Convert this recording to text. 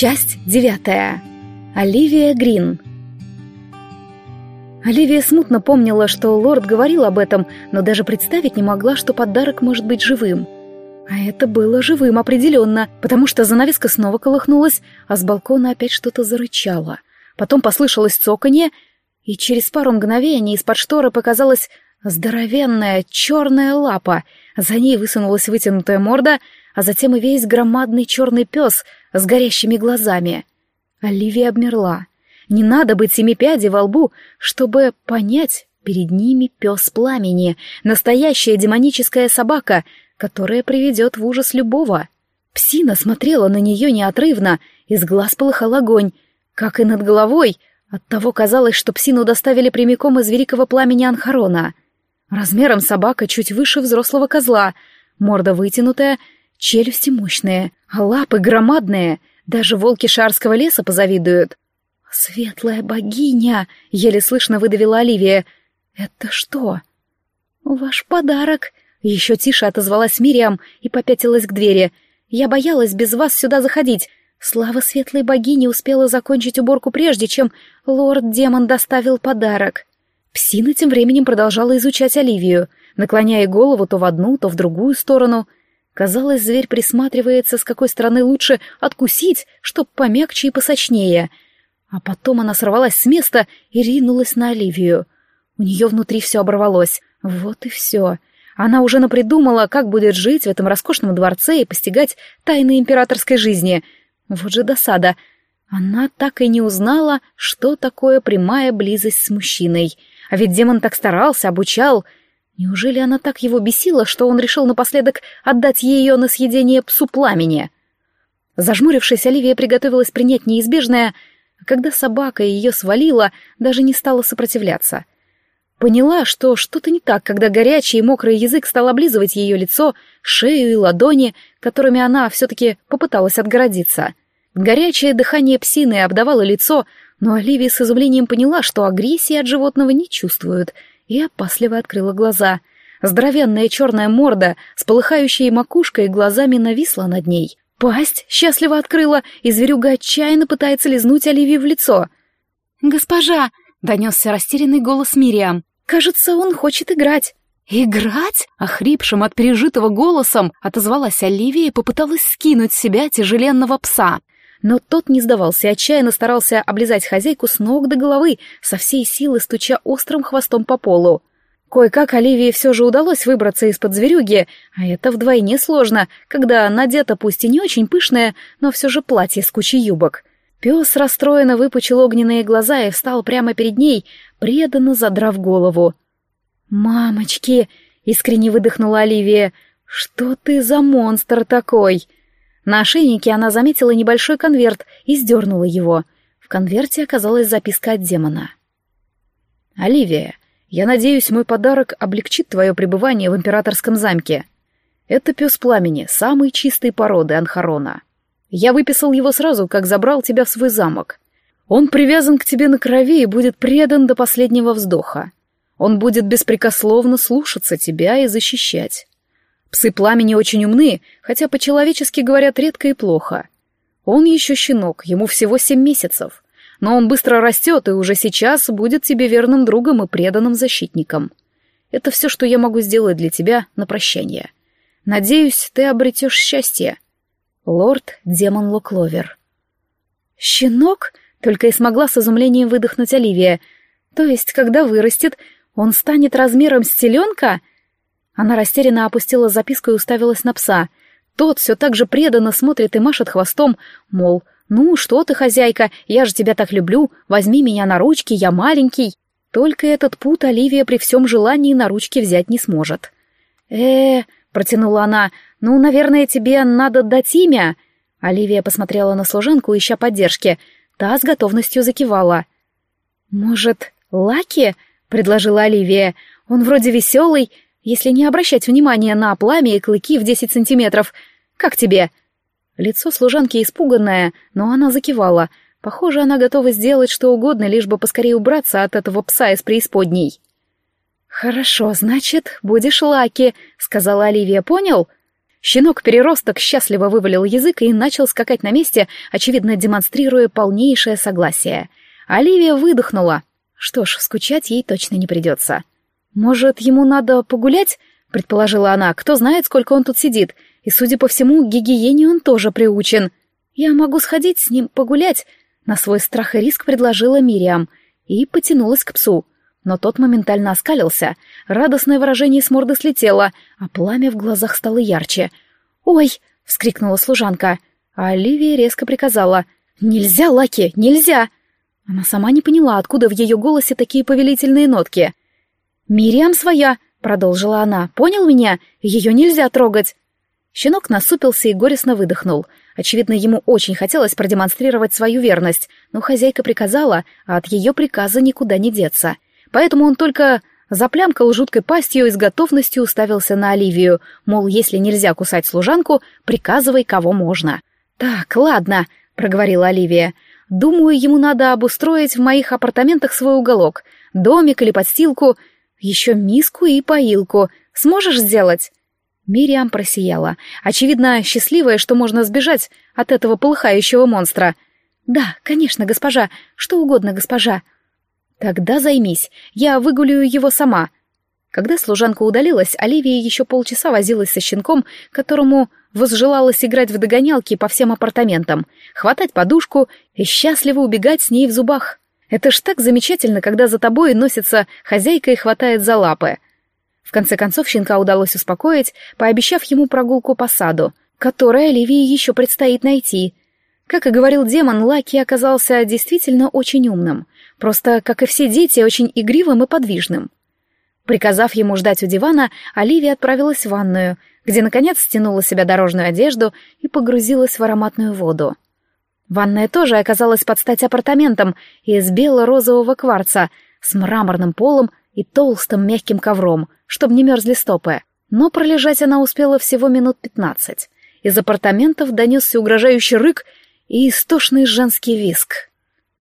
Часть девятая. Оливия Грин. Оливия смутно помнила, что лорд говорил об этом, но даже представить не могла, что подарок может быть живым. А это было живым определенно, потому что занавеска снова колыхнулась, а с балкона опять что-то зарычало. Потом послышалось цоканье, и через пару мгновений из-под шторы показалась здоровенная черная лапа, за ней высунулась вытянутая морда, а затем и весь громадный черный пес с горящими глазами. Оливия обмерла. Не надо быть семипядей во лбу, чтобы понять, перед ними пес пламени, настоящая демоническая собака, которая приведет в ужас любого. Псина смотрела на нее неотрывно, из глаз полыхал огонь, как и над головой. Оттого казалось, что псину доставили прямиком из великого пламени Анхарона. Размером собака чуть выше взрослого козла, морда вытянутая, челюсти мощные, лапы громадные, даже волки шарского леса позавидуют. «Светлая богиня!» — еле слышно выдавила Оливия. «Это что?» «Ваш подарок!» — еще тише отозвалась Мириам и попятилась к двери. «Я боялась без вас сюда заходить. Слава светлой богине успела закончить уборку прежде, чем лорд-демон доставил подарок». Псина тем временем продолжала изучать Оливию, наклоняя голову то в одну, то в другую сторону. Казалось, зверь присматривается, с какой стороны лучше откусить, чтоб помягче и посочнее — а потом она сорвалась с места и ринулась на Оливию. У нее внутри все оборвалось. Вот и все. Она уже напридумала, как будет жить в этом роскошном дворце и постигать тайны императорской жизни. Вот же досада. Она так и не узнала, что такое прямая близость с мужчиной. А ведь демон так старался, обучал. Неужели она так его бесила, что он решил напоследок отдать ее на съедение псу пламени? Зажмурившись, Оливия приготовилась принять неизбежное — а когда собака ее свалила, даже не стала сопротивляться. Поняла, что что-то не так, когда горячий и мокрый язык стал облизывать ее лицо, шею и ладони, которыми она все-таки попыталась отгородиться. Горячее дыхание псины обдавало лицо, но Оливия с изумлением поняла, что агрессии от животного не чувствует, и опасливо открыла глаза. Здоровенная черная морда с полыхающей макушкой и глазами нависла над ней. Пасть счастливо открыла, и зверюга отчаянно пытается лизнуть Оливии в лицо. «Госпожа!» — донесся растерянный голос Мириам. «Кажется, он хочет играть». «Играть?» — охрипшим от пережитого голосом отозвалась Оливия и попыталась скинуть с себя тяжеленного пса. Но тот не сдавался отчаянно старался облизать хозяйку с ног до головы, со всей силы стуча острым хвостом по полу. Кое-как Оливии все же удалось выбраться из-под зверюги, а это вдвойне сложно, когда надето пусть и не очень пышное, но все же платье с кучей юбок. Пес расстроенно выпучил огненные глаза и встал прямо перед ней, преданно задрав голову. «Мамочки!» — искренне выдохнула Оливия. «Что ты за монстр такой?» На ошейнике она заметила небольшой конверт и сдернула его. В конверте оказалась записка от демона. «Оливия, я надеюсь, мой подарок облегчит твое пребывание в императорском замке. Это пес пламени, самой чистой породы Анхарона. Я выписал его сразу, как забрал тебя в свой замок. Он привязан к тебе на крови и будет предан до последнего вздоха. Он будет беспрекословно слушаться тебя и защищать. Псы пламени очень умны, хотя по-человечески говорят редко и плохо. Он еще щенок, ему всего семь месяцев но он быстро растет и уже сейчас будет тебе верным другом и преданным защитником. Это все, что я могу сделать для тебя на прощание. Надеюсь, ты обретешь счастье. Лорд Демон Локловер. Щенок? Только и смогла с изумлением выдохнуть Оливия. То есть, когда вырастет, он станет размером с теленка? Она растерянно опустила записку и уставилась на пса. Тот все так же преданно смотрит и машет хвостом, мол, «Ну, что ты, хозяйка, я же тебя так люблю, возьми меня на ручки, я маленький». Только этот пут Оливия при всем желании на ручки взять не сможет. э протянула она, — «ну, наверное, тебе надо дать имя». Оливия посмотрела на служанку, ища поддержки. Та с готовностью закивала. «Может, Лаки?» — предложила Оливия. «Он вроде веселый, если не обращать внимания на пламя и клыки в десять сантиметров. Как тебе?» Лицо служанки испуганное, но она закивала. Похоже, она готова сделать что угодно, лишь бы поскорее убраться от этого пса из преисподней. «Хорошо, значит, будешь Лаки», — сказала Оливия, понял? Щенок-переросток счастливо вывалил язык и начал скакать на месте, очевидно демонстрируя полнейшее согласие. Оливия выдохнула. Что ж, скучать ей точно не придется. «Может, ему надо погулять?» — предположила она. «Кто знает, сколько он тут сидит. И, судя по всему, гигиене он тоже приучен. Я могу сходить с ним погулять?» На свой страх и риск предложила Мириам и потянулась к псу. Но тот моментально оскалился, радостное выражение с морды слетело, а пламя в глазах стало ярче. «Ой!» — вскрикнула служанка, а Оливия резко приказала. «Нельзя, Лаки, нельзя!» Она сама не поняла, откуда в ее голосе такие повелительные нотки. «Мириам своя!» — продолжила она. «Понял меня? Ее нельзя трогать!» Щенок насупился и горестно выдохнул. Очевидно, ему очень хотелось продемонстрировать свою верность, но хозяйка приказала, а от ее приказа никуда не деться — Поэтому он только заплямкал жуткой пастью и с готовностью уставился на Оливию, мол, если нельзя кусать служанку, приказывай, кого можно. «Так, ладно», — проговорила Оливия. «Думаю, ему надо обустроить в моих апартаментах свой уголок. Домик или подстилку, еще миску и поилку. Сможешь сделать?» Мириам просияла, очевидно, счастливая, что можно сбежать от этого полыхающего монстра. «Да, конечно, госпожа, что угодно, госпожа», «Тогда займись, я выгулю его сама». Когда служанка удалилась, Оливия еще полчаса возилась со щенком, которому возжелалось играть в догонялки по всем апартаментам, хватать подушку и счастливо убегать с ней в зубах. Это ж так замечательно, когда за тобой носится хозяйка и хватает за лапы. В конце концов щенка удалось успокоить, пообещав ему прогулку по саду, которой Оливии еще предстоит найти. Как и говорил демон, Лаки оказался действительно очень умным. Просто, как и все дети, очень игривым и подвижным. Приказав ему ждать у дивана, Оливия отправилась в ванную, где, наконец, стянула себя дорожную одежду и погрузилась в ароматную воду. Ванная тоже оказалась под стать апартаментом из бело-розового кварца с мраморным полом и толстым мягким ковром, чтобы не мерзли стопы. Но пролежать она успела всего минут пятнадцать. Из апартаментов донесся угрожающий рык и истошный женский виск.